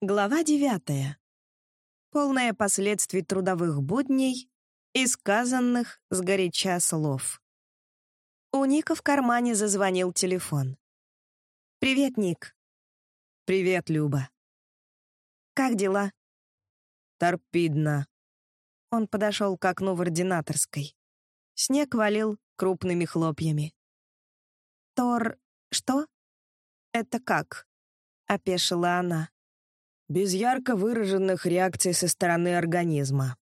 Глава девятая. Полная последствий трудовых будней и сказанных сгоряча слов. У Ника в кармане зазвонил телефон. «Привет, Ник». «Привет, Люба». «Как дела?» «Торпидно». Он подошел к окну в ординаторской. Снег валил крупными хлопьями. «Тор... что?» «Это как?» — опешила она. Без ярко выраженных реакций со стороны организма.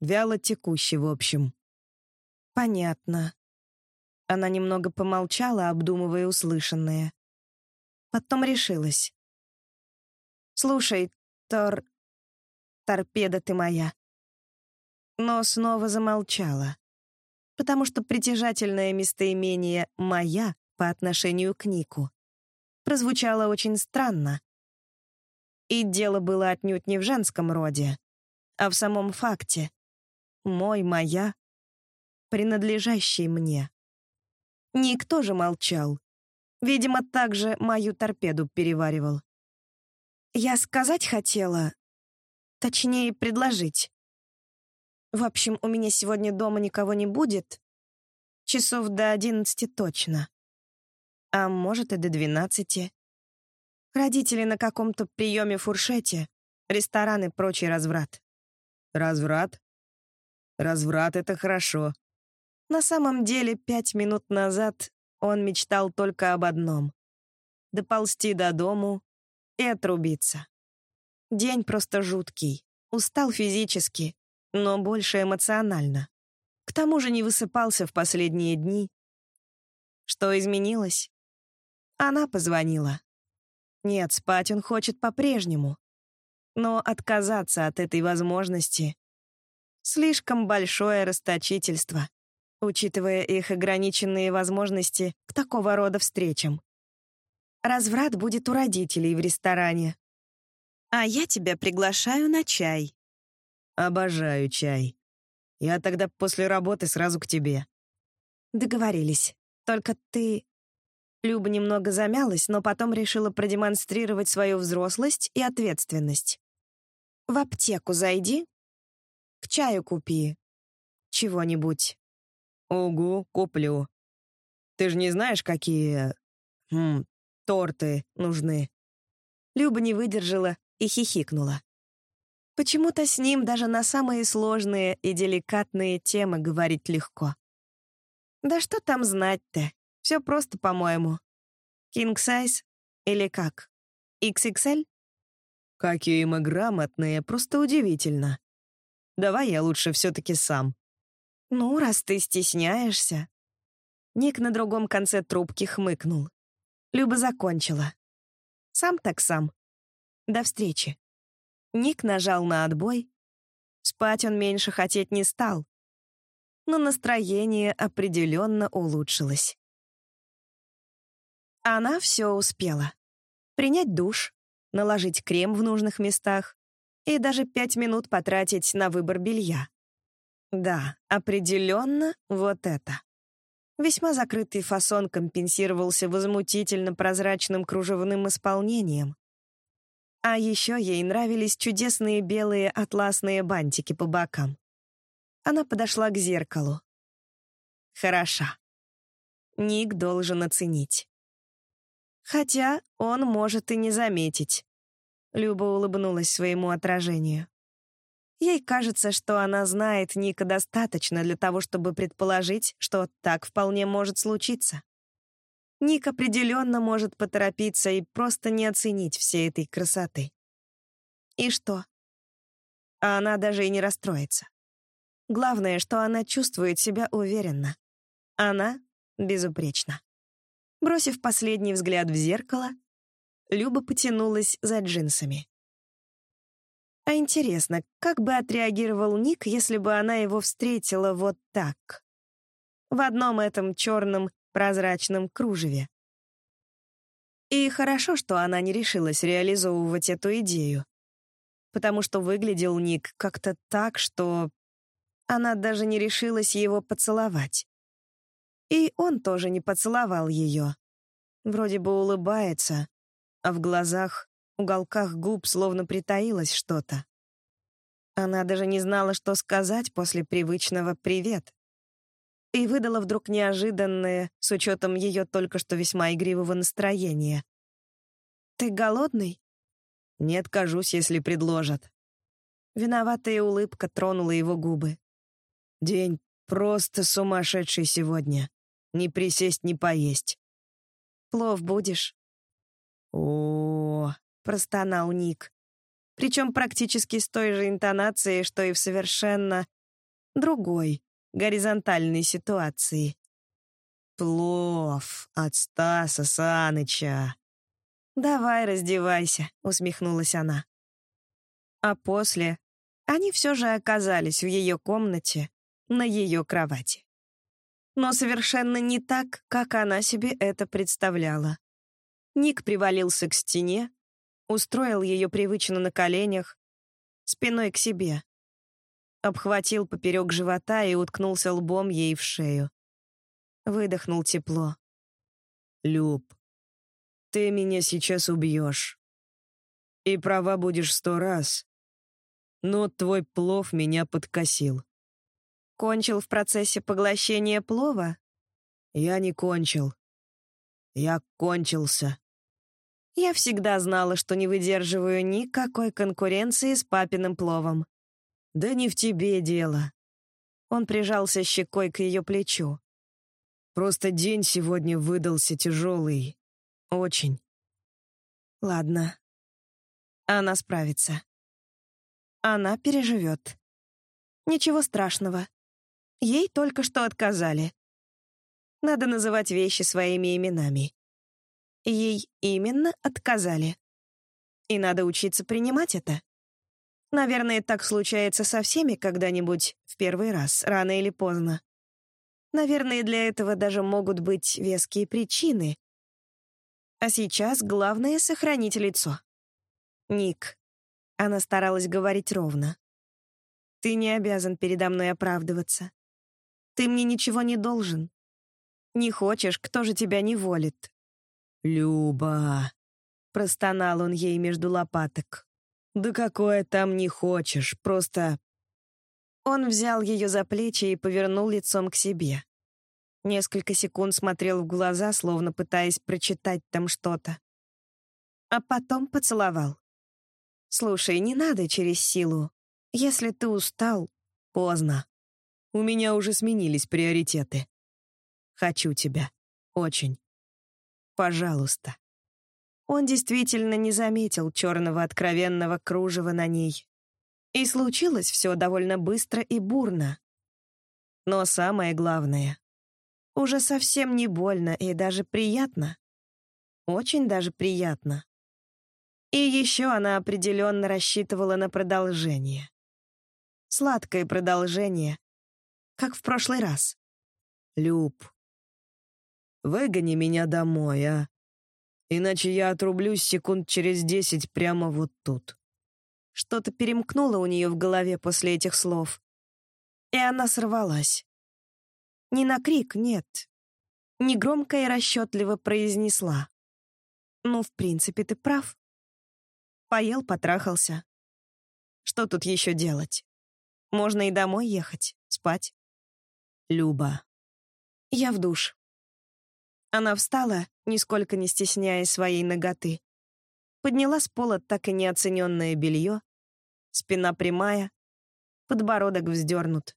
Вяло текущий, в общем. Понятно. Она немного помолчала, обдумывая услышанное. Потом решилась. «Слушай, Тор... Торпеда ты моя». Но снова замолчала, потому что притяжательное местоимение «моя» по отношению к Нику прозвучало очень странно, и дело было отнюдь не в женском роде, а в самом факте. Мой, моя, принадлежащий мне. Никто же молчал. Видимо, также мою торпеду переваривал. Я сказать хотела, точнее, предложить. В общем, у меня сегодня дома никого не будет. Часов до одиннадцати точно. А может, и до двенадцати. Родители на каком-то приеме фуршете, ресторан и прочий разврат. Разврат? Разврат — это хорошо. На самом деле, пять минут назад он мечтал только об одном — доползти до дому и отрубиться. День просто жуткий. Устал физически, но больше эмоционально. К тому же не высыпался в последние дни. Что изменилось? Она позвонила. Нет, спать он хочет по-прежнему. Но отказаться от этой возможности — слишком большое расточительство, учитывая их ограниченные возможности к такого рода встречам. Разврат будет у родителей в ресторане. А я тебя приглашаю на чай. Обожаю чай. Я тогда после работы сразу к тебе. Договорились. Только ты Люба немного замялась, но потом решила продемонстрировать свою взрослость и ответственность. «В аптеку зайди, к чаю купи чего-нибудь». «Угу, куплю. Ты же не знаешь, какие... Хм, торты нужны?» Люба не выдержала и хихикнула. Почему-то с ним даже на самые сложные и деликатные темы говорить легко. Да что там знать-то? Все просто, по-моему. King size или как? XXL? Какие мы грамотные, просто удивительно. Давай я лучше все-таки сам. Ну, раз ты стесняешься. Ник на другом конце трубки хмыкнул. Люба закончила. Сам так сам. До встречи. Ник нажал на отбой. Спать он меньше хотеть не стал. Но настроение определенно улучшилось. Она все успела. Принять душ, наложить крем в нужных местах и даже пять минут потратить на выбор белья. Да, определенно вот это. Весьма закрытый фасон компенсировался возмутительно прозрачным кружевным исполнением. А еще ей нравились чудесные белые атласные бантики по бокам. Она подошла к зеркалу. Хороша. Ник должен оценить. Хотя он может и не заметить. Люба улыбнулась своему отражению. Ей кажется, что она знает Ника достаточно для того, чтобы предположить, что так вполне может случиться. Ник определенно может поторопиться и просто не оценить всей этой красоты. И что? А она даже и не расстроится. Главное, что она чувствует себя уверенно. Она безупречна. Бросив последний взгляд в зеркало, Люба потянулась за джинсами. А интересно, как бы отреагировал Ник, если бы она его встретила вот так? В одном этом черном прозрачном кружеве. И хорошо, что она не решилась реализовывать эту идею, потому что выглядел Ник как-то так, что она даже не решилась его поцеловать. И он тоже не поцеловал ее. Вроде бы улыбается, а в глазах уголках губ словно притаилось что-то. Она даже не знала, что сказать после привычного «привет». И выдала вдруг неожиданное, с учетом ее только что весьма игривого настроения. «Ты голодный?» «Не откажусь, если предложат». Виноватая улыбка тронула его губы. «День просто сумасшедший сегодня. Не присесть, не поесть». «Плов будешь?» О, простонал Ник. Причем практически с той же интонацией, что и в совершенно другой, горизонтальной ситуации. «Плов от Стаса Саныча». «Давай, раздевайся», — усмехнулась она. А после они все же оказались в ее комнате, на ее кровати. Но совершенно не так, как она себе это представляла. Ник привалился к стене, устроил ее привычно на коленях, спиной к себе. Обхватил поперек живота и уткнулся лбом ей в шею. Выдохнул тепло. «Люб, ты меня сейчас убьешь. И права будешь сто раз. Но твой плов меня подкосил». «Кончил в процессе поглощения плова?» «Я не кончил. Я кончился». Я всегда знала, что не выдерживаю никакой конкуренции с папиным пловом. Да не в тебе дело. Он прижался щекой к ее плечу. Просто день сегодня выдался тяжелый. Очень. Ладно. Она справится. Она переживет. Ничего страшного. Ей только что отказали. Надо называть вещи своими именами. Ей именно отказали. И надо учиться принимать это. Наверное, так случается со всеми когда-нибудь в первый раз, рано или поздно. Наверное, для этого даже могут быть веские причины. А сейчас главное — сохранить лицо. Ник. Она старалась говорить ровно. Ты не обязан передо мной оправдываться. Ты мне ничего не должен. Не хочешь, кто же тебя не волит? «Люба!» — простонал он ей между лопаток. «Да какое там не хочешь, просто...» Он взял ее за плечи и повернул лицом к себе. Несколько секунд смотрел в глаза, словно пытаясь прочитать там что-то. А потом поцеловал. «Слушай, не надо через силу. Если ты устал, поздно. У меня уже сменились приоритеты. Хочу тебя. Очень. Пожалуйста». Он действительно не заметил черного откровенного кружева на ней. И случилось все довольно быстро и бурно. Но самое главное, уже совсем не больно и даже приятно. Очень даже приятно. И еще она определенно рассчитывала на продолжение. Сладкое продолжение, как в прошлый раз. «Люб, Выгони меня домой, а? Иначе я отрублюсь секунд через десять прямо вот тут». Что-то перемкнуло у нее в голове после этих слов. И она сорвалась. Не на крик, нет. Негромко и расчетливо произнесла. «Ну, в принципе, ты прав. Поел, потрахался. Что тут еще делать? Можно и домой ехать, спать». «Люба». «Я в душ». Она встала, нисколько не стесняя своей ноготы. Подняла с пола так и неоцененное белье, спина прямая, подбородок вздернут.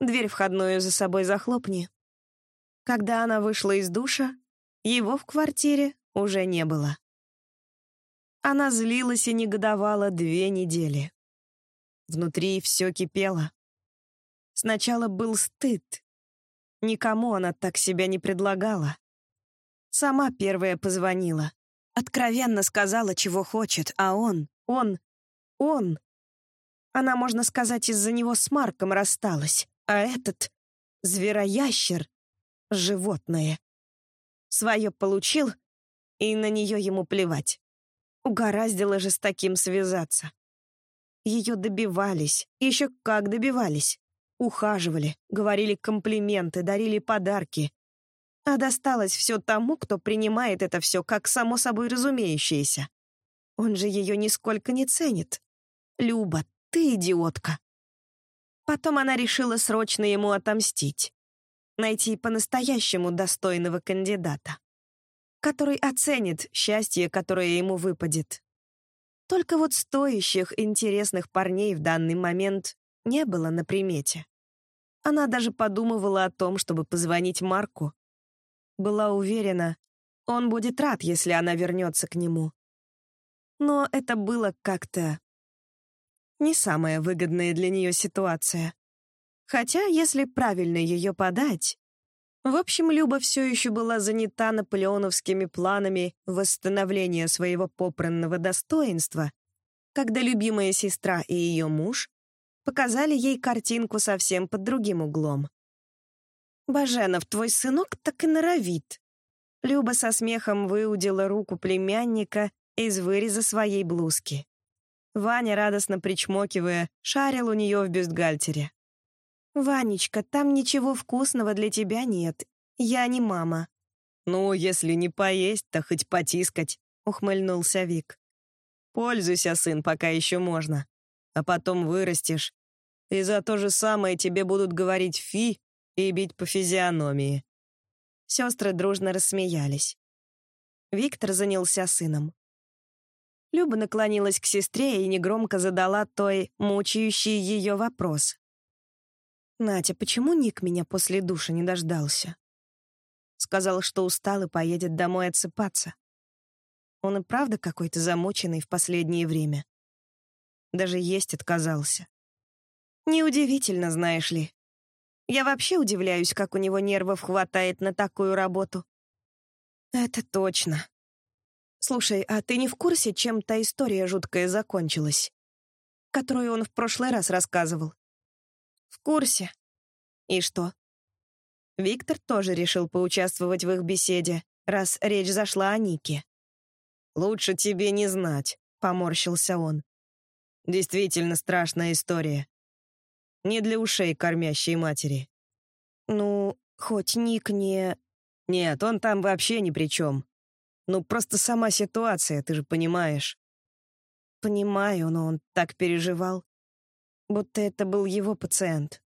Дверь входную за собой захлопни. Когда она вышла из душа, его в квартире уже не было. Она злилась и негодовала две недели. Внутри все кипело. Сначала был стыд, Никому она так себя не предлагала. Сама первая позвонила. Откровенно сказала, чего хочет, а он, он, он... Она, можно сказать, из-за него с Марком рассталась, а этот — звероящер, животное. Свое получил, и на нее ему плевать. Угораздило же с таким связаться. Ее добивались, еще как добивались. Ухаживали, говорили комплименты, дарили подарки. А досталось все тому, кто принимает это все как само собой разумеющееся. Он же ее нисколько не ценит. Люба, ты идиотка. Потом она решила срочно ему отомстить. Найти по-настоящему достойного кандидата, который оценит счастье, которое ему выпадет. Только вот стоящих, интересных парней в данный момент не было на примете. Она даже подумывала о том, чтобы позвонить Марку. Была уверена, он будет рад, если она вернется к нему. Но это было как-то не самая выгодная для нее ситуация. Хотя, если правильно ее подать... В общем, Люба все еще была занята наполеоновскими планами восстановления своего попранного достоинства, когда любимая сестра и ее муж показали ей картинку совсем под другим углом. «Баженов, твой сынок так и норовит». Люба со смехом выудила руку племянника из выреза своей блузки. Ваня, радостно причмокивая, шарил у нее в бюстгальтере. «Ванечка, там ничего вкусного для тебя нет. Я не мама». «Ну, если не поесть, то хоть потискать», — ухмыльнулся Вик. «Пользуйся, сын, пока еще можно. А потом вырастешь. И за то же самое тебе будут говорить «фи» и бить по физиономии». Сестры дружно рассмеялись. Виктор занялся сыном. Люба наклонилась к сестре и негромко задала той мучающий ее вопрос. «Натя, почему Ник меня после душа не дождался?» Сказал, что устал и поедет домой отсыпаться. Он и правда какой-то замученный в последнее время. Даже есть отказался. Неудивительно, знаешь ли. Я вообще удивляюсь, как у него нервов хватает на такую работу. Это точно. Слушай, а ты не в курсе, чем та история жуткая закончилась? Которую он в прошлый раз рассказывал. В курсе. И что? Виктор тоже решил поучаствовать в их беседе, раз речь зашла о Нике. «Лучше тебе не знать», — поморщился он. «Действительно страшная история. Не для ушей кормящей матери». «Ну, хоть Ник не...» «Нет, он там вообще ни при чем. Ну, просто сама ситуация, ты же понимаешь». «Понимаю, но он так переживал будто это был его пациент.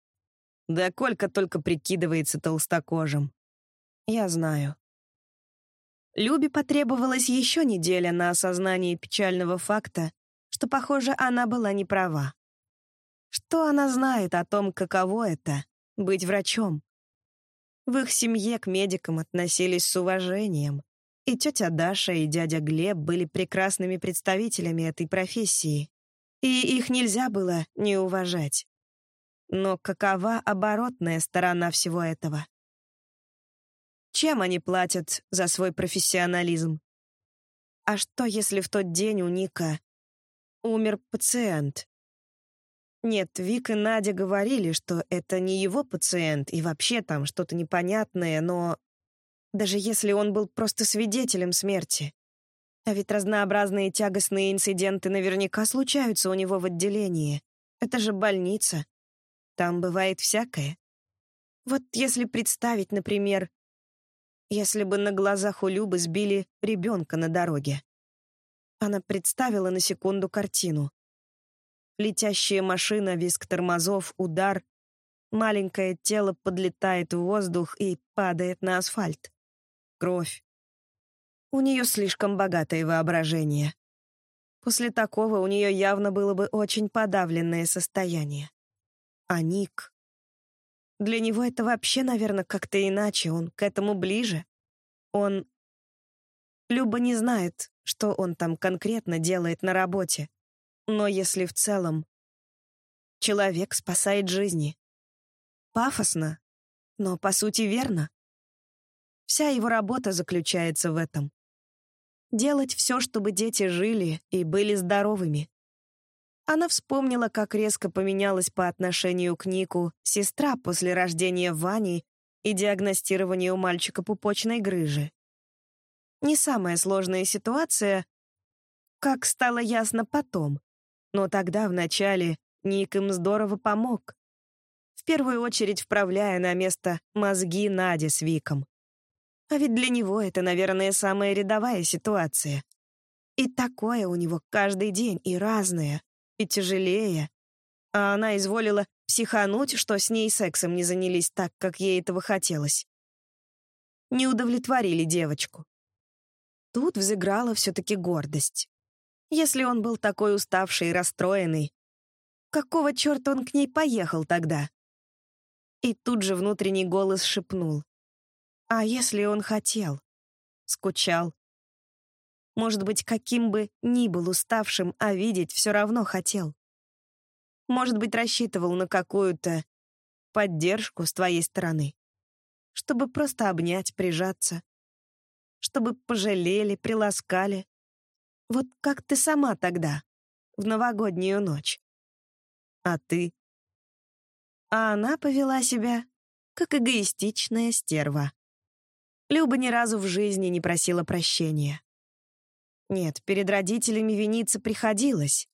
Да Колька только прикидывается толстокожим. Я знаю. Любе потребовалась еще неделя на осознание печального факта, что, похоже, она была не права. Что она знает о том, каково это — быть врачом? В их семье к медикам относились с уважением, и тетя Даша и дядя Глеб были прекрасными представителями этой профессии и их нельзя было не уважать. Но какова оборотная сторона всего этого? Чем они платят за свой профессионализм? А что, если в тот день у Ника умер пациент? Нет, Вик и Надя говорили, что это не его пациент, и вообще там что-то непонятное, но даже если он был просто свидетелем смерти, а ведь разнообразные тягостные инциденты наверняка случаются у него в отделении. Это же больница. Там бывает всякое. Вот если представить, например, если бы на глазах у Любы сбили ребенка на дороге. Она представила на секунду картину. Летящая машина, визг тормозов, удар. Маленькое тело подлетает в воздух и падает на асфальт. Кровь, у нее слишком богатое воображение. После такого у нее явно было бы очень подавленное состояние. А Ник... Для него это вообще, наверное, как-то иначе, он к этому ближе. Он... Люба не знает, что он там конкретно делает на работе. Но если в целом... Человек спасает жизни. Пафосно, но по сути верно. Вся его работа заключается в этом. Делать все, чтобы дети жили и были здоровыми. Она вспомнила, как резко поменялась по отношению к Нику сестра после рождения Вани и диагностирования у мальчика пупочной грыжи. Не самая сложная ситуация, как стало ясно потом, но тогда, в начале, Ник им здорово помог. В первую очередь вправляя на место мозги Нади с Виком. А ведь для него это, наверное, самая рядовая ситуация. И такое у него каждый день, и разное, и тяжелее. А она изволила психануть, что с ней сексом не занялись так, как ей этого хотелось. Не удовлетворили девочку. Тут взыграла все-таки гордость. Если он был такой уставший и расстроенный, какого черта он к ней поехал тогда? И тут же внутренний голос шепнул. А если он хотел? Скучал. Может быть, каким бы ни был уставшим, а видеть все равно хотел. Может быть, рассчитывал на какую-то поддержку с твоей стороны. Чтобы просто обнять, прижаться. Чтобы пожалели, приласкали. Вот как ты сама тогда, в новогоднюю ночь. А ты? А она повела себя, как эгоистичная стерва. Люба ни разу в жизни не просила прощения. Нет, перед родителями виниться приходилось,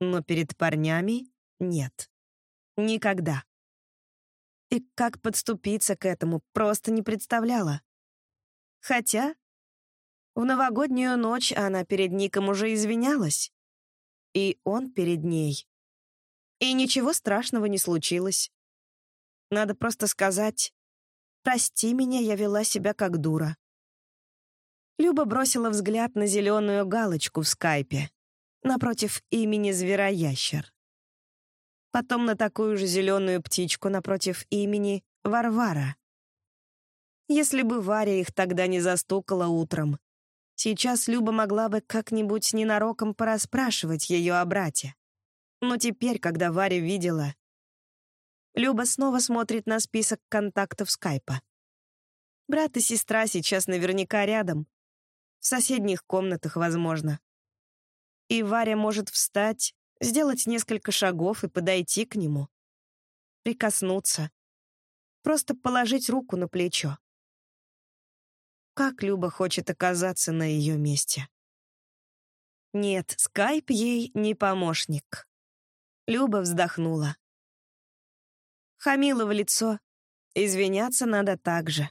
но перед парнями нет. Никогда. И как подступиться к этому, просто не представляла. Хотя в новогоднюю ночь она перед Ником уже извинялась. И он перед ней. И ничего страшного не случилось. Надо просто сказать «Прости меня, я вела себя как дура». Люба бросила взгляд на зеленую галочку в скайпе напротив имени Звероящер. Потом на такую же зеленую птичку напротив имени Варвара. Если бы Варя их тогда не застукала утром, сейчас Люба могла бы как-нибудь ненароком порасспрашивать ее о брате. Но теперь, когда Варя видела... Люба снова смотрит на список контактов скайпа. Брат и сестра сейчас наверняка рядом, в соседних комнатах, возможно. И Варя может встать, сделать несколько шагов и подойти к нему. Прикоснуться. Просто положить руку на плечо. Как Люба хочет оказаться на ее месте. Нет, скайп ей не помощник. Люба вздохнула. Хамила в лицо. Извиняться надо так же.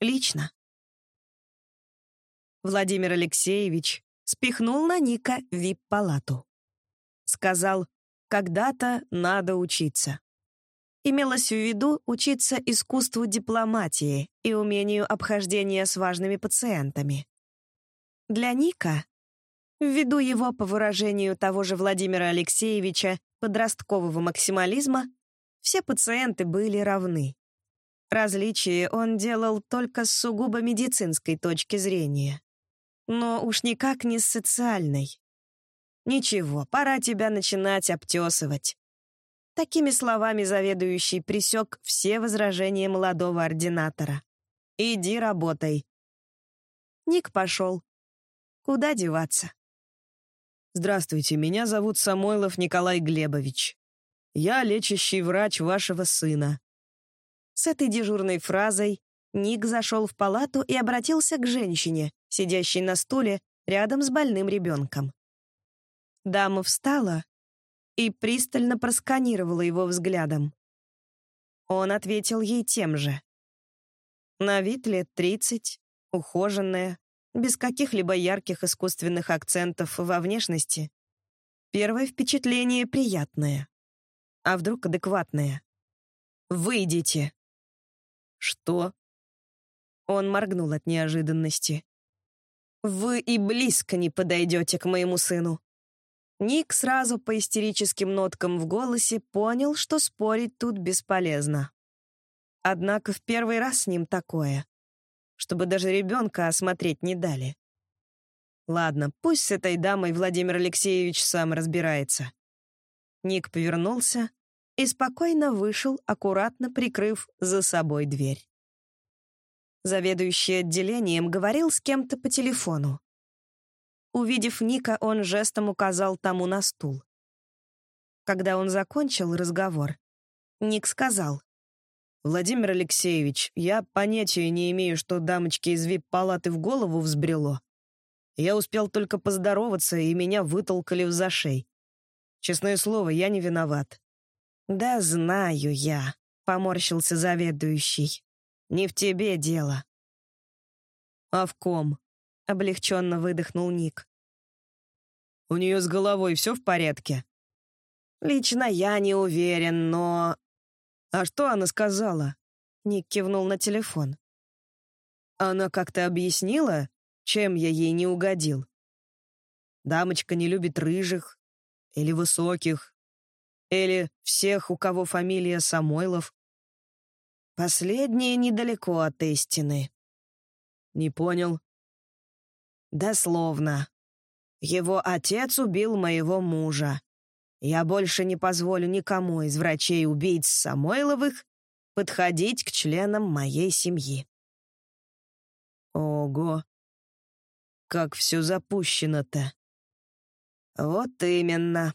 Лично. Владимир Алексеевич спихнул на Ника вип-палату. Сказал, когда-то надо учиться. Имелось в виду учиться искусству дипломатии и умению обхождения с важными пациентами. Для Ника, ввиду его, по выражению того же Владимира Алексеевича, подросткового максимализма, все пациенты были равны. Различие он делал только с сугубо медицинской точки зрения но уж никак не социальной. «Ничего, пора тебя начинать обтесывать». Такими словами заведующий присек все возражения молодого ординатора. «Иди работай». Ник пошел. Куда деваться? «Здравствуйте, меня зовут Самойлов Николай Глебович. Я лечащий врач вашего сына». С этой дежурной фразой Ник зашел в палату и обратился к женщине, сидящей на стуле рядом с больным ребенком. Дама встала и пристально просканировала его взглядом. Он ответил ей тем же. На вид лет тридцать, ухоженная, без каких-либо ярких искусственных акцентов во внешности. Первое впечатление приятное. А вдруг адекватное? «Выйдите!» «Что?» Он моргнул от неожиданности. «Вы и близко не подойдете к моему сыну». Ник сразу по истерическим ноткам в голосе понял, что спорить тут бесполезно. Однако в первый раз с ним такое, чтобы даже ребенка осмотреть не дали. Ладно, пусть с этой дамой Владимир Алексеевич сам разбирается. Ник повернулся и спокойно вышел, аккуратно прикрыв за собой дверь. Заведующий отделением говорил с кем-то по телефону. Увидев Ника, он жестом указал тому на стул. Когда он закончил разговор, Ник сказал. «Владимир Алексеевич, я понятия не имею, что дамочке из вип-палаты в голову взбрело. Я успел только поздороваться, и меня вытолкали в зашей. Честное слово, я не виноват». «Да знаю я», — поморщился заведующий. Не в тебе дело. А в ком? Облегченно выдохнул Ник. У нее с головой все в порядке?» «Лично я не уверен, но...» «А что она сказала?» Ник кивнул на телефон. «Она как-то объяснила, чем я ей не угодил? Дамочка не любит рыжих или высоких, или всех, у кого фамилия Самойлов. Последнее недалеко от истины. Не понял. Дословно. Его отец убил моего мужа. Я больше не позволю никому из врачей-убийц Самойловых подходить к членам моей семьи. Ого. Как все запущено-то. Вот именно.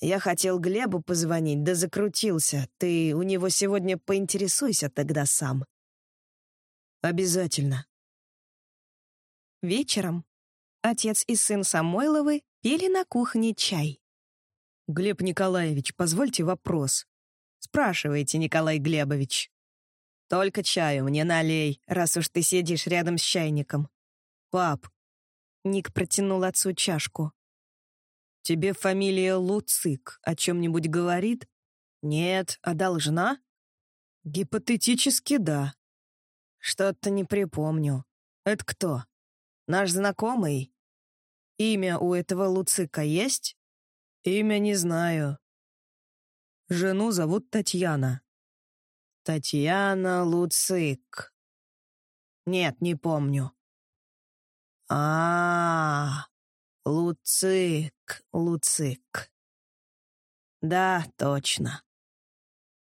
Я хотел Глебу позвонить, да закрутился. Ты у него сегодня поинтересуйся тогда сам. Обязательно. Вечером отец и сын Самойловы пили на кухне чай. «Глеб Николаевич, позвольте вопрос». «Спрашивайте, Николай Глебович». «Только чаю мне налей, раз уж ты сидишь рядом с чайником». «Пап». Ник протянул отцу чашку. «Тебе фамилия Луцик о чем-нибудь говорит?» «Нет, а должна?» «Гипотетически, да». «Что-то не припомню. Это кто? Наш знакомый? Имя у этого Луцика есть?» «Имя не знаю. Жену зовут Татьяна». «Татьяна Луцик». «Нет, не помню». А, -а, -а Луцик, Луцик. Да, точно.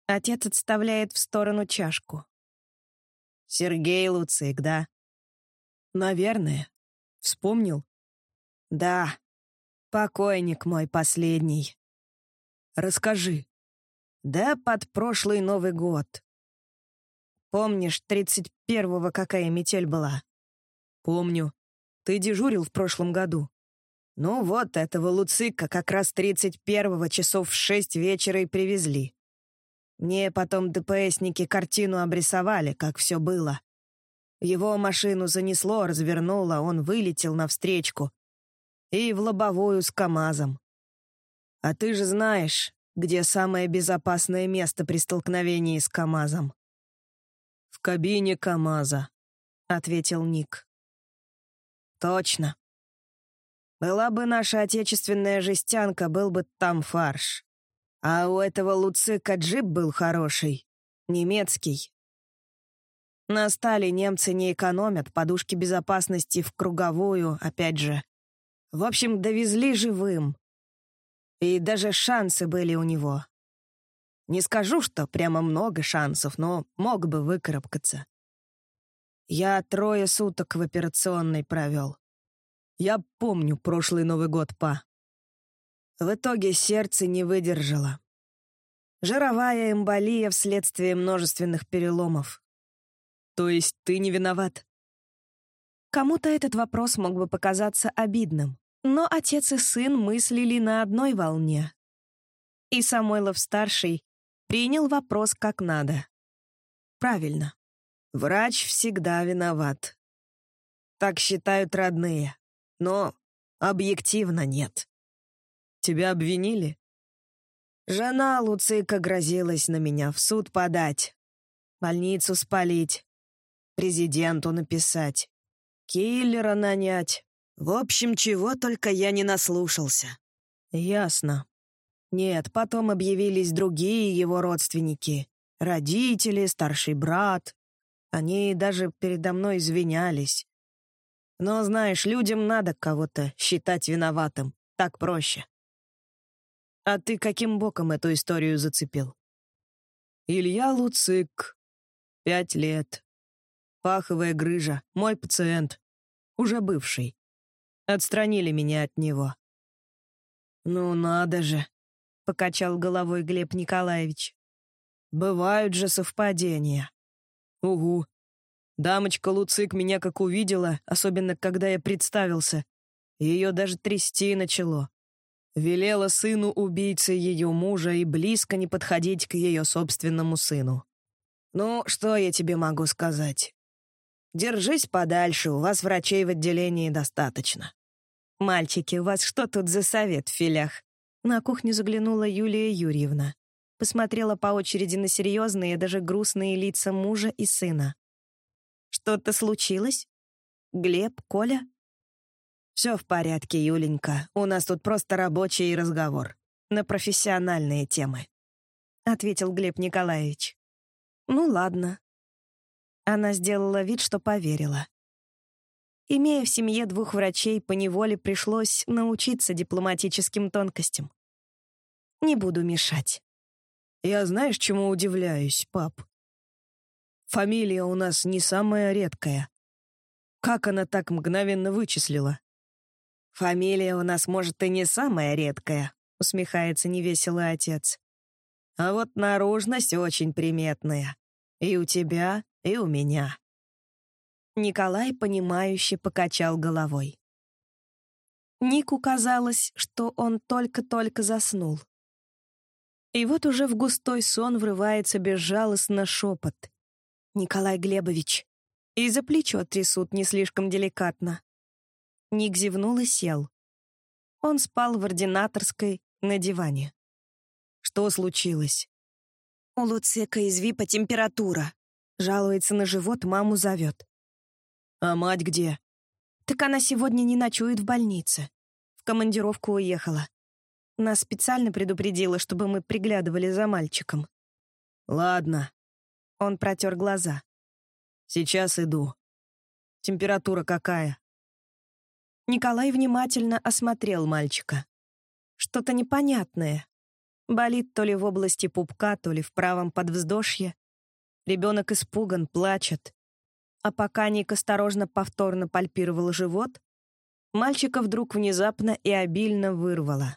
Отец отставляет в сторону чашку. Сергей Луцик, да? Наверное. Вспомнил? Да. Покойник мой последний. Расскажи. Да под прошлый Новый год. Помнишь, тридцать первого какая метель была? Помню. Ты дежурил в прошлом году. Ну вот, этого Луцика как раз 31-го часов в шесть вечера и привезли. Мне потом ДПСники картину обрисовали, как все было. Его машину занесло, развернуло, он вылетел навстречку. И в лобовую с КамАЗом. А ты же знаешь, где самое безопасное место при столкновении с КамАЗом. «В кабине КамАЗа», — ответил Ник. «Точно. Была бы наша отечественная жестянка, был бы там фарш. А у этого Луцика джип был хороший, немецкий. На стали немцы не экономят, подушки безопасности в круговую, опять же. В общем, довезли живым. И даже шансы были у него. Не скажу, что прямо много шансов, но мог бы выкарабкаться. Я трое суток в операционной провел. Я помню прошлый Новый год, па. В итоге сердце не выдержало. Жировая эмболия вследствие множественных переломов. То есть ты не виноват? Кому-то этот вопрос мог бы показаться обидным, но отец и сын мыслили на одной волне. И Самойлов-старший принял вопрос как надо. Правильно. Врач всегда виноват. Так считают родные но объективно нет. Тебя обвинили? Жена Луцика грозилась на меня в суд подать, больницу спалить, президенту написать, киллера нанять. В общем, чего только я не наслушался. Ясно. Нет, потом объявились другие его родственники. Родители, старший брат. Они даже передо мной извинялись. Но, знаешь, людям надо кого-то считать виноватым. Так проще. А ты каким боком эту историю зацепил? Илья Луцик. Пять лет. Паховая грыжа. Мой пациент. Уже бывший. Отстранили меня от него. «Ну надо же», — покачал головой Глеб Николаевич. «Бывают же совпадения». «Угу. Дамочка Луцик меня как увидела, особенно когда я представился. Ее даже трясти начало. Велела сыну убийцы ее мужа и близко не подходить к ее собственному сыну. «Ну, что я тебе могу сказать? Держись подальше, у вас врачей в отделении достаточно. «Мальчики, у вас что тут за совет в филях?» На кухню заглянула Юлия Юрьевна. Посмотрела по очереди на серьезные, даже грустные лица мужа и сына. «Что-то случилось? Глеб, Коля?» «Все в порядке, Юленька. У нас тут просто рабочий разговор. На профессиональные темы», — ответил Глеб Николаевич. «Ну ладно». Она сделала вид, что поверила. Имея в семье двух врачей, поневоле пришлось научиться дипломатическим тонкостям. Не буду мешать. Я знаешь, чему удивляюсь, пап? Фамилия у нас не самая редкая. Как она так мгновенно вычислила? Фамилия у нас, может, и не самая редкая, усмехается невеселый отец. А вот наружность очень приметная. И у тебя, и у меня. Николай, понимающе покачал головой. Нику казалось, что он только-только заснул. И вот уже в густой сон врывается безжалостно шепот. «Николай Глебович». И за плечо трясут не слишком деликатно. Ник зевнул и сел. Он спал в ординаторской на диване. Что случилось? У Луцика из ВИПа температура. Жалуется на живот, маму зовет. «А мать где?» «Так она сегодня не ночует в больнице. В командировку уехала. Нас специально предупредила, чтобы мы приглядывали за мальчиком». «Ладно». Он протер глаза. «Сейчас иду. Температура какая?» Николай внимательно осмотрел мальчика. Что-то непонятное. Болит то ли в области пупка, то ли в правом подвздошье. Ребенок испуган, плачет. А пока Ник осторожно повторно пальпировал живот, мальчика вдруг внезапно и обильно вырвало.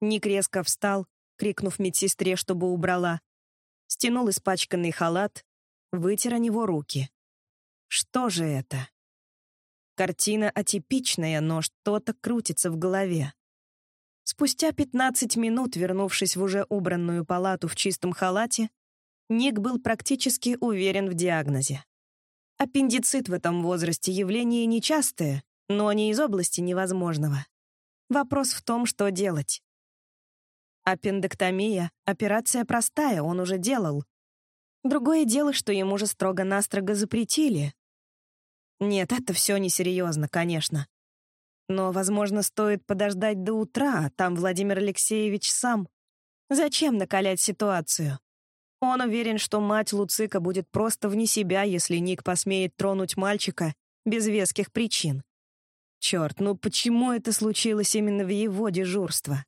Ник резко встал, крикнув медсестре, чтобы убрала, стянул испачканный халат, вытер о него руки. Что же это? Картина атипичная, но что-то крутится в голове. Спустя 15 минут, вернувшись в уже убранную палату в чистом халате, Ник был практически уверен в диагнозе. Аппендицит в этом возрасте явление нечастое, но не из области невозможного. Вопрос в том, что делать. Аппендэктомия — операция простая, он уже делал. Другое дело, что ему же строго-настрого запретили. Нет, это все несерьезно, конечно. Но, возможно, стоит подождать до утра, а там Владимир Алексеевич сам. Зачем накалять ситуацию? Он уверен, что мать Луцика будет просто вне себя, если Ник посмеет тронуть мальчика без веских причин. Черт, ну почему это случилось именно в его дежурство?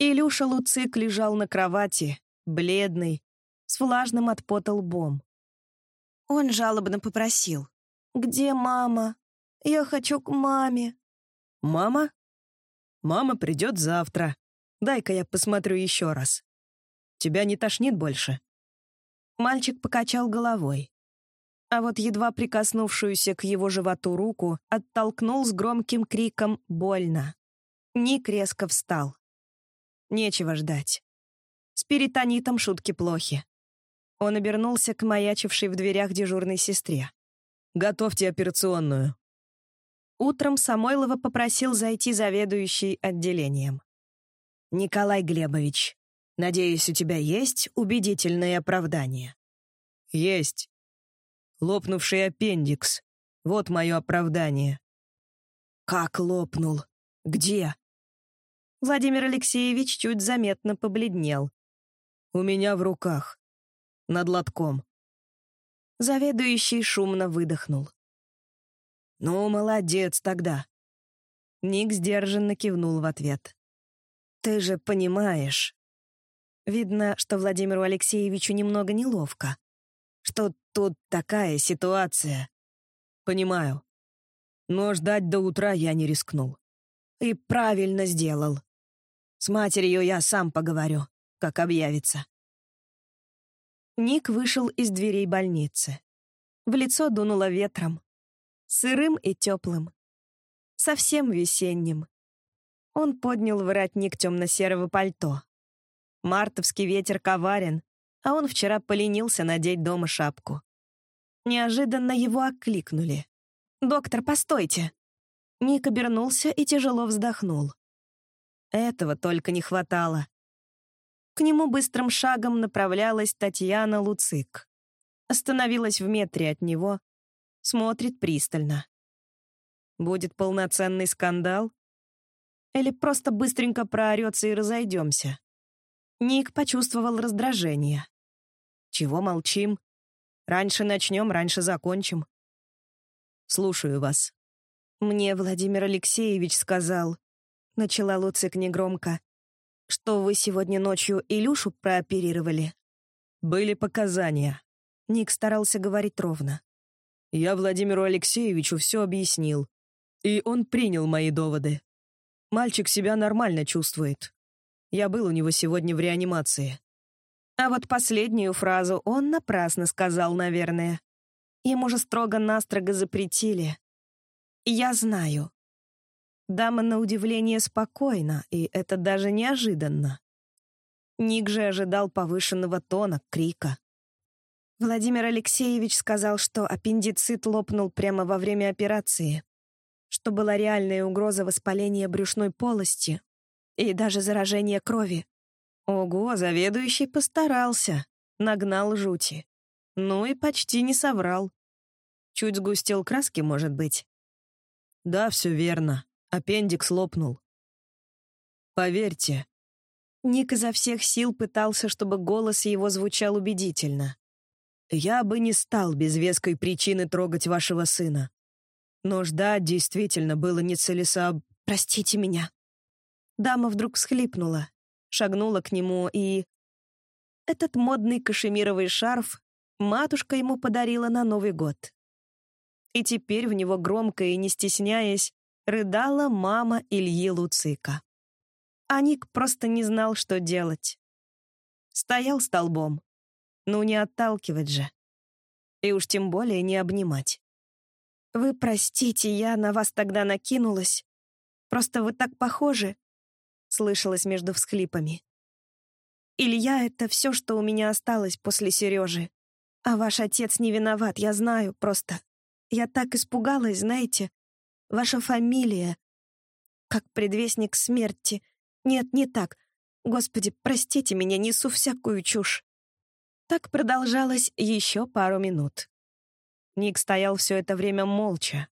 Илюша Луцик лежал на кровати, бледный, с влажным от пота лбом. Он жалобно попросил. «Где мама? Я хочу к маме». «Мама? Мама придет завтра. Дай-ка я посмотрю еще раз». Тебя не тошнит больше?» Мальчик покачал головой. А вот едва прикоснувшуюся к его животу руку оттолкнул с громким криком «Больно!». Ник резко встал. Нечего ждать. С перитонитом шутки плохи. Он обернулся к маячившей в дверях дежурной сестре. «Готовьте операционную». Утром Самойлова попросил зайти заведующий отделением. «Николай Глебович, Надеюсь, у тебя есть убедительное оправдание?» «Есть. Лопнувший аппендикс. Вот мое оправдание». «Как лопнул? Где?» Владимир Алексеевич чуть заметно побледнел. «У меня в руках. Над лотком». Заведующий шумно выдохнул. «Ну, молодец тогда». Ник сдержанно кивнул в ответ. «Ты же понимаешь, Видно, что Владимиру Алексеевичу немного неловко. Что тут такая ситуация. Понимаю. Но ждать до утра я не рискнул. И правильно сделал. С матерью я сам поговорю, как объявится. Ник вышел из дверей больницы. В лицо дунуло ветром. Сырым и теплым. Совсем весенним. Он поднял воротник темно-серого пальто. Мартовский ветер коварен, а он вчера поленился надеть дома шапку. Неожиданно его окликнули. «Доктор, постойте!» Ник обернулся и тяжело вздохнул. Этого только не хватало. К нему быстрым шагом направлялась Татьяна Луцик. Остановилась в метре от него, смотрит пристально. Будет полноценный скандал? Или просто быстренько проорется и разойдемся? Ник почувствовал раздражение. Чего молчим? Раньше начнем, раньше закончим. Слушаю вас. Мне Владимир Алексеевич сказал, начала Луцик негромко, что вы сегодня ночью Илюшу прооперировали. Были показания. Ник старался говорить ровно. Я Владимиру Алексеевичу все объяснил, и он принял мои доводы. Мальчик себя нормально чувствует. Я был у него сегодня в реанимации. А вот последнюю фразу он напрасно сказал, наверное. Ему же строго-настрого запретили. Я знаю. Дама на удивление спокойна, и это даже неожиданно. Ник же ожидал повышенного тона, крика. Владимир Алексеевич сказал, что аппендицит лопнул прямо во время операции, что была реальная угроза воспаления брюшной полости и даже заражения крови. Ого, заведующий постарался, нагнал жути. Ну и почти не соврал. Чуть сгустил краски, может быть. Да, все верно. Аппендикс лопнул. Поверьте. Ник изо всех сил пытался, чтобы голос его звучал убедительно. Я бы не стал без веской причины трогать вашего сына. Но ждать действительно было нецелесоб... Простите меня. Дама вдруг всхлипнула, шагнула к нему и... Этот модный кашемировый шарф матушка ему подарила на Новый год. И теперь в него громко и не стесняясь рыдала мама Ильи Луцика. А Ник просто не знал, что делать. Стоял столбом, ну, не отталкивать же. И уж тем более не обнимать. «Вы простите, я на вас тогда накинулась. Просто вы так похожи», — слышалось между всхлипами. «Илья — это все, что у меня осталось после Сережи. А ваш отец не виноват, я знаю, просто. Я так испугалась, знаете. Ваша фамилия. Как предвестник смерти. Нет, не так. Господи, простите меня, несу всякую чушь. Так продолжалось еще пару минут. Ник стоял все это время молча.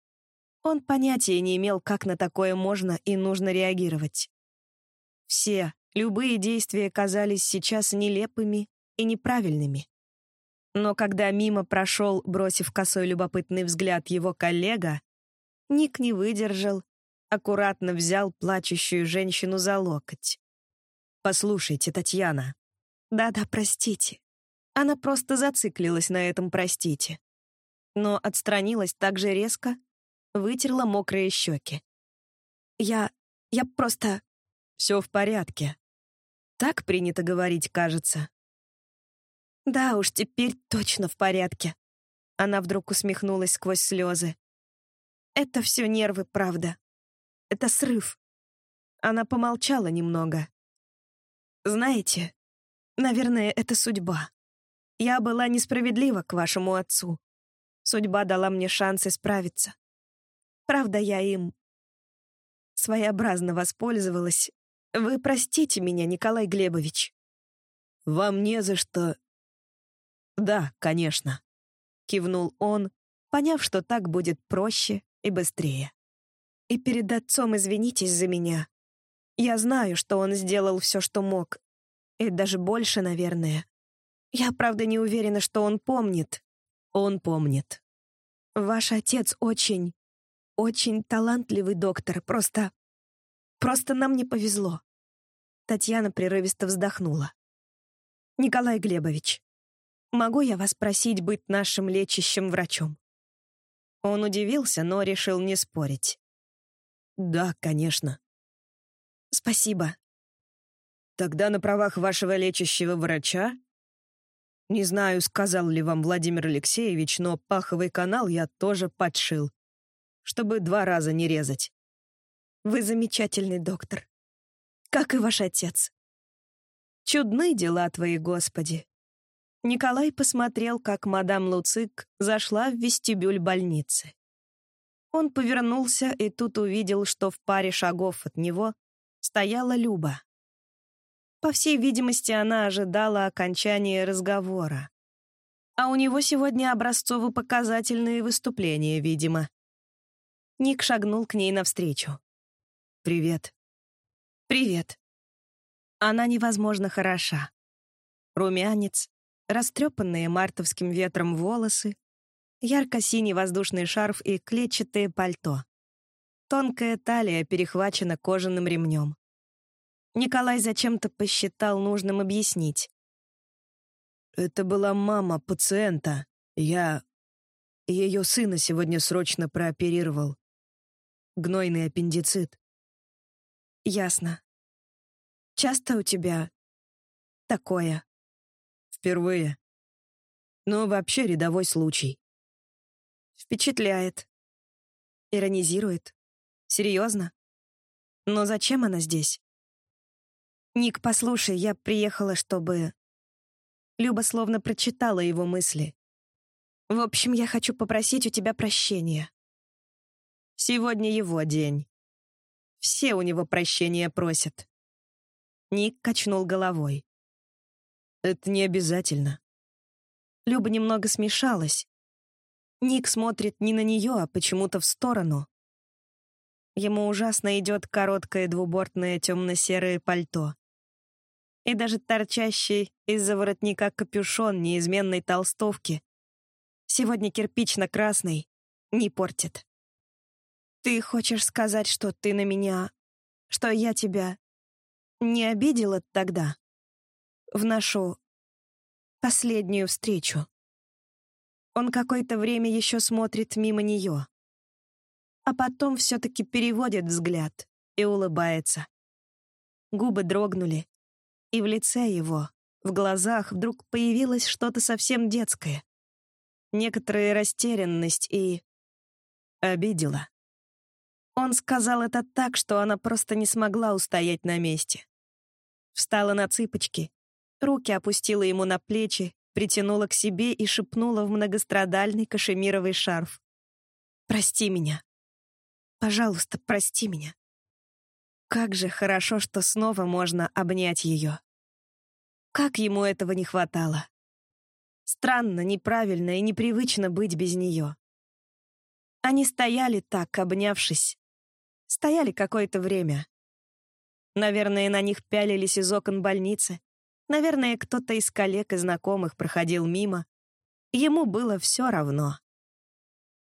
Он понятия не имел, как на такое можно и нужно реагировать. Все, любые действия казались сейчас нелепыми и неправильными. Но когда мимо прошел, бросив косой любопытный взгляд его коллега, Ник не выдержал, аккуратно взял плачущую женщину за локоть. «Послушайте, Татьяна». «Да-да, простите. Она просто зациклилась на этом «простите». Но отстранилась так же резко, вытерла мокрые щеки. «Я... я просто...» «Все в порядке». Так принято говорить, кажется. «Да уж, теперь точно в порядке». Она вдруг усмехнулась сквозь слезы. «Это все нервы, правда. Это срыв». Она помолчала немного. «Знаете, наверное, это судьба». Я была несправедлива к вашему отцу. Судьба дала мне шанс исправиться. Правда, я им своеобразно воспользовалась. Вы простите меня, Николай Глебович. Вам не за что... Да, конечно, кивнул он, поняв, что так будет проще и быстрее. И перед отцом извинитесь за меня. Я знаю, что он сделал все, что мог. И даже больше, наверное. Я, правда, не уверена, что он помнит. Он помнит. Ваш отец очень, очень талантливый доктор. Просто... Просто нам не повезло. Татьяна прерывисто вздохнула. «Николай Глебович, могу я вас просить быть нашим лечащим врачом?» Он удивился, но решил не спорить. «Да, конечно». «Спасибо». «Тогда на правах вашего лечащего врача не знаю, сказал ли вам Владимир Алексеевич, но паховый канал я тоже подшил, чтобы два раза не резать. Вы замечательный доктор. Как и ваш отец. Чудны дела твои, Господи. Николай посмотрел, как мадам Луцик зашла в вестибюль больницы. Он повернулся и тут увидел, что в паре шагов от него стояла Люба. По всей видимости, она ожидала окончания разговора. А у него сегодня образцово-показательные выступления, видимо. Ник шагнул к ней навстречу. «Привет». «Привет». Она невозможно хороша. Румянец, растрепанные мартовским ветром волосы, ярко-синий воздушный шарф и клетчатое пальто. Тонкая талия перехвачена кожаным ремнем. Николай зачем-то посчитал нужным объяснить. «Это была мама пациента. Я... Ее сына сегодня срочно прооперировал. Гнойный аппендицит». «Ясно. Часто у тебя такое?» «Впервые. Но вообще рядовой случай». «Впечатляет. Иронизирует. Серьезно? Но зачем она здесь?» «Ник, послушай, я приехала, чтобы...» Люба словно прочитала его мысли. «В общем, я хочу попросить у тебя прощения. Сегодня его день. Все у него прощения просят». Ник качнул головой. «Это не обязательно». Люба немного смешалась. Ник смотрит не на нее, а почему-то в сторону. Ему ужасно идет короткое двубортное темно-серое пальто и даже торчащий из-за воротника капюшон неизменной толстовки. Сегодня кирпично-красный не портит. Ты хочешь сказать, что ты на меня... что я тебя не обидела тогда? В нашу последнюю встречу. Он какое-то время еще смотрит мимо нее. А потом все-таки переводит взгляд и улыбается. Губы дрогнули, и в лице его, в глазах вдруг появилось что-то совсем детское. Некоторая растерянность и... обидела. Он сказал это так, что она просто не смогла устоять на месте. Встала на цыпочки, руки опустила ему на плечи, притянула к себе и шепнула в многострадальный кашемировый шарф. «Прости меня. Пожалуйста, прости меня». Как же хорошо, что снова можно обнять ее. Как ему этого не хватало. Странно, неправильно и непривычно быть без нее. Они стояли так, обнявшись. Стояли какое-то время. Наверное, на них пялились из окон больницы. Наверное, кто-то из коллег и знакомых проходил мимо. Ему было все равно.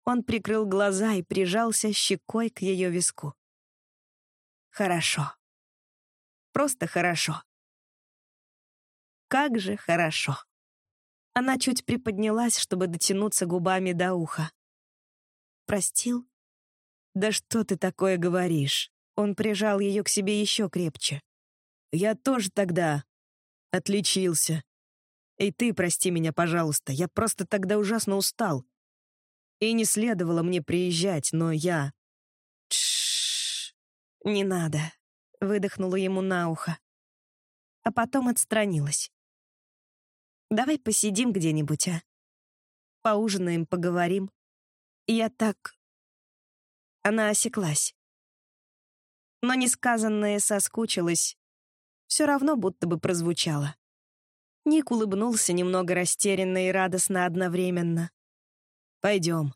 Он прикрыл глаза и прижался щекой к ее виску. Хорошо. Просто хорошо. Как же хорошо. Она чуть приподнялась, чтобы дотянуться губами до уха. «Простил?» «Да что ты такое говоришь?» Он прижал ее к себе еще крепче. «Я тоже тогда отличился. И ты прости меня, пожалуйста, я просто тогда ужасно устал. И не следовало мне приезжать, но я...» «Тш, не надо», — выдохнула ему на ухо. А потом отстранилась. Давай посидим где-нибудь, а? Поужинаем, поговорим. Я так... Она осеклась. Но несказанное соскучилась. Все равно будто бы прозвучало. Ник улыбнулся немного растерянно и радостно одновременно. «Пойдем.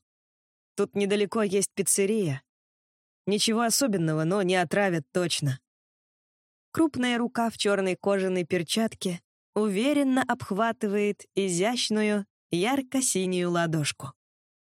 Тут недалеко есть пиццерия. Ничего особенного, но не отравят точно». Крупная рука в черной кожаной перчатке уверенно обхватывает изящную ярко-синюю ладошку.